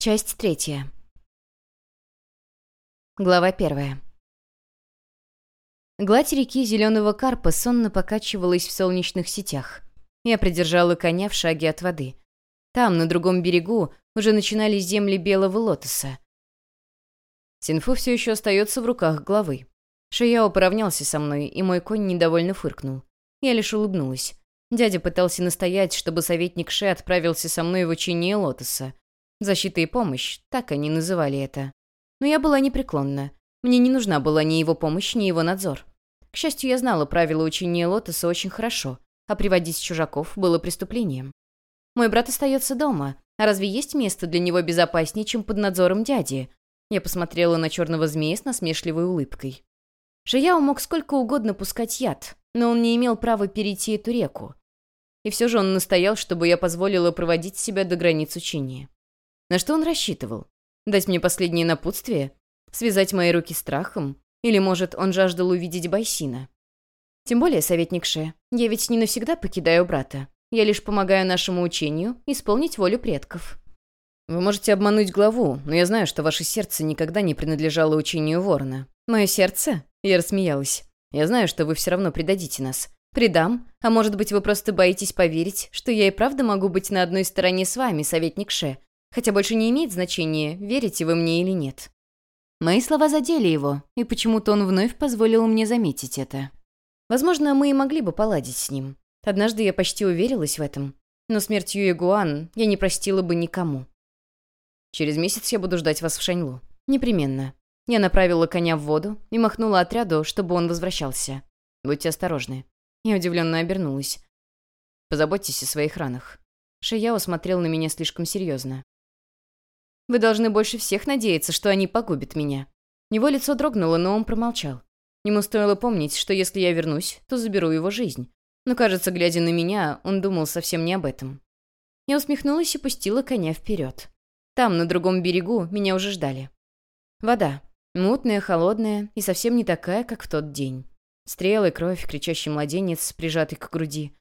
Часть третья. Глава первая. Гладь реки Зеленого Карпа сонно покачивалась в солнечных сетях. Я придержала коня в шаге от воды. Там, на другом берегу, уже начинались земли белого лотоса. Синфу все еще остается в руках главы. Шияо поравнялся со мной, и мой конь недовольно фыркнул. Я лишь улыбнулась. Дядя пытался настоять, чтобы советник Ше отправился со мной в учение лотоса. Защита и помощь, так они называли это. Но я была непреклонна. Мне не нужна была ни его помощь, ни его надзор. К счастью, я знала правила учения лотоса очень хорошо, а приводить чужаков было преступлением. Мой брат остается дома, а разве есть место для него безопаснее, чем под надзором дяди? Я посмотрела на черного змея с насмешливой улыбкой. Жияо мог сколько угодно пускать яд, но он не имел права перейти эту реку. И все же он настоял, чтобы я позволила проводить себя до границ учения. На что он рассчитывал? Дать мне последнее напутствие? Связать мои руки страхом? Или, может, он жаждал увидеть Байсина? Тем более, советник Ше, я ведь не навсегда покидаю брата. Я лишь помогаю нашему учению исполнить волю предков. Вы можете обмануть главу, но я знаю, что ваше сердце никогда не принадлежало учению ворона. Мое сердце? Я рассмеялась. Я знаю, что вы все равно предадите нас. Предам, а может быть, вы просто боитесь поверить, что я и правда могу быть на одной стороне с вами, советник Ше, Хотя больше не имеет значения, верите вы мне или нет. Мои слова задели его, и почему-то он вновь позволил мне заметить это. Возможно, мы и могли бы поладить с ним. Однажды я почти уверилась в этом. Но смертью Ягуан я не простила бы никому. Через месяц я буду ждать вас в Шаньлу. Непременно. Я направила коня в воду и махнула отряду, чтобы он возвращался. Будьте осторожны. Я удивленно обернулась. Позаботьтесь о своих ранах. Шияо смотрел на меня слишком серьезно. Вы должны больше всех надеяться, что они погубят меня». Его лицо дрогнуло, но он промолчал. Ему стоило помнить, что если я вернусь, то заберу его жизнь. Но, кажется, глядя на меня, он думал совсем не об этом. Я усмехнулась и пустила коня вперед. Там, на другом берегу, меня уже ждали. Вода. Мутная, холодная и совсем не такая, как в тот день. Стрелы, кровь, кричащий младенец, прижатый к груди.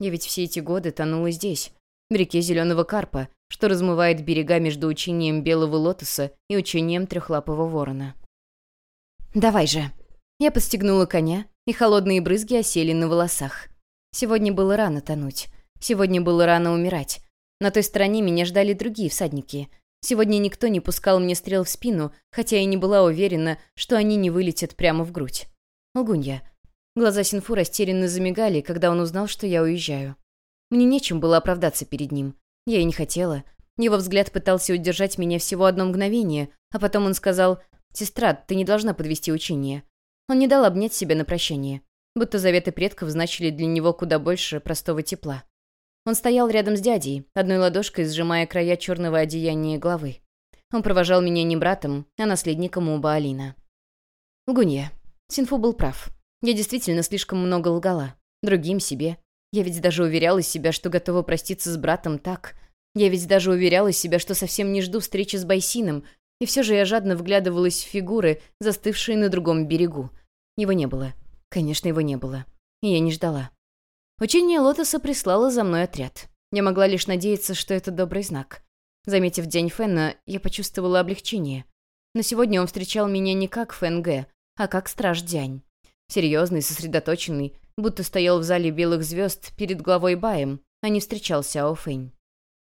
Я ведь все эти годы тонула здесь, в реке Зеленого Карпа, что размывает берега между учением Белого Лотоса и учением Трехлапого Ворона. «Давай же!» Я подстегнула коня, и холодные брызги осели на волосах. Сегодня было рано тонуть. Сегодня было рано умирать. На той стороне меня ждали другие всадники. Сегодня никто не пускал мне стрел в спину, хотя я не была уверена, что они не вылетят прямо в грудь. Лгунья. Глаза Синфу растерянно замигали, когда он узнал, что я уезжаю. Мне нечем было оправдаться перед ним. Я и не хотела. Его взгляд пытался удержать меня всего одно мгновение, а потом он сказал «Сестра, ты не должна подвести учение». Он не дал обнять себя на прощание, будто заветы предков значили для него куда больше простого тепла. Он стоял рядом с дядей, одной ладошкой сжимая края черного одеяния головы. Он провожал меня не братом, а наследником у Баалина. Лгунья. Синфу был прав. Я действительно слишком много лгала. Другим себе, я ведь даже уверяла себя, что готова проститься с братом так. Я ведь даже уверяла себя, что совсем не жду встречи с Байсином, и все же я жадно вглядывалась в фигуры, застывшие на другом берегу. Его не было. Конечно, его не было. И я не ждала. Учение Лотоса прислало за мной отряд. Я могла лишь надеяться, что это добрый знак. Заметив Дянь Фэна, я почувствовала облегчение. Но сегодня он встречал меня не как Фэн Гэ, а как Страж Дянь. Серьезный, сосредоточенный, будто стоял в зале белых звезд перед главой Баем, а не встречался Сяо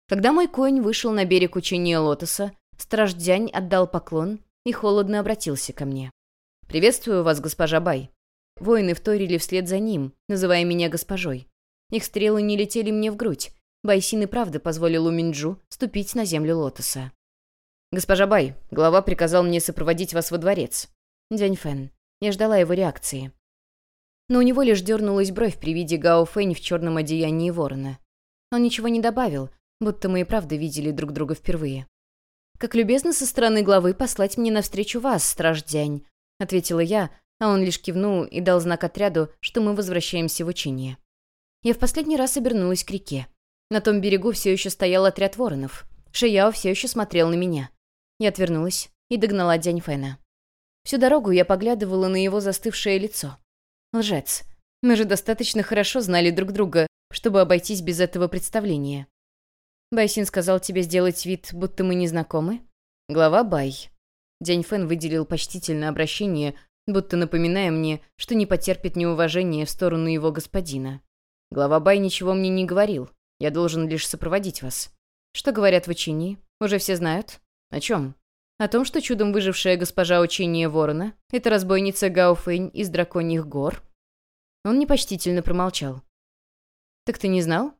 Когда мой конь вышел на берег учения Лотоса, страж Дзянь отдал поклон и холодно обратился ко мне. «Приветствую вас, госпожа Бай». Воины вторили вслед за ним, называя меня госпожой. Их стрелы не летели мне в грудь. Байсин и правда позволил Уминджу ступить на землю Лотоса. «Госпожа Бай, глава приказал мне сопроводить вас во дворец». Дянь Фэн. Я ждала его реакции но у него лишь дернулась бровь при виде Гао Фэнь в черном одеянии ворона. Он ничего не добавил, будто мы и правда видели друг друга впервые. «Как любезно со стороны главы послать мне навстречу вас, страж Дянь», — ответила я, а он лишь кивнул и дал знак отряду, что мы возвращаемся в учение. Я в последний раз обернулась к реке. На том берегу все еще стоял отряд воронов. Шияо все еще смотрел на меня. Я отвернулась и догнала Дянь Фэна. Всю дорогу я поглядывала на его застывшее лицо. Лжец. Мы же достаточно хорошо знали друг друга, чтобы обойтись без этого представления. Байсин сказал тебе сделать вид, будто мы не знакомы? Глава Бай. Дянь Фэн выделил почтительное обращение, будто напоминая мне, что не потерпит неуважения в сторону его господина. Глава Бай ничего мне не говорил. Я должен лишь сопроводить вас. Что говорят в учении? Уже все знают? О чем? О том, что чудом выжившая госпожа учения ворона — это разбойница Гао Фэнь из Драконьих гор? Он непочтительно промолчал. «Так ты не знал?»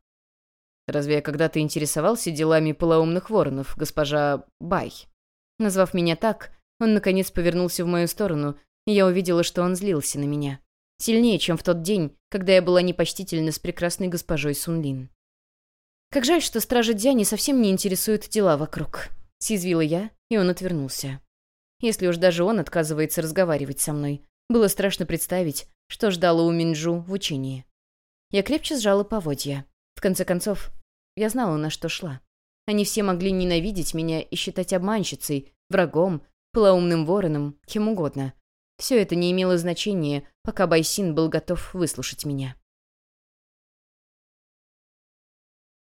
«Разве я когда-то интересовался делами полоумных воронов, госпожа Бай?» Назвав меня так, он, наконец, повернулся в мою сторону, и я увидела, что он злился на меня. Сильнее, чем в тот день, когда я была непочтительна с прекрасной госпожой Сунлин. «Как жаль, что стража Дзяни совсем не интересуют дела вокруг», — съязвила я, и он отвернулся. Если уж даже он отказывается разговаривать со мной, было страшно представить, что ждало у Минджу в учении. Я крепче сжала поводья. В конце концов, я знала, на что шла. Они все могли ненавидеть меня и считать обманщицей, врагом, полоумным вороном, кем угодно. Все это не имело значения, пока Байсин был готов выслушать меня.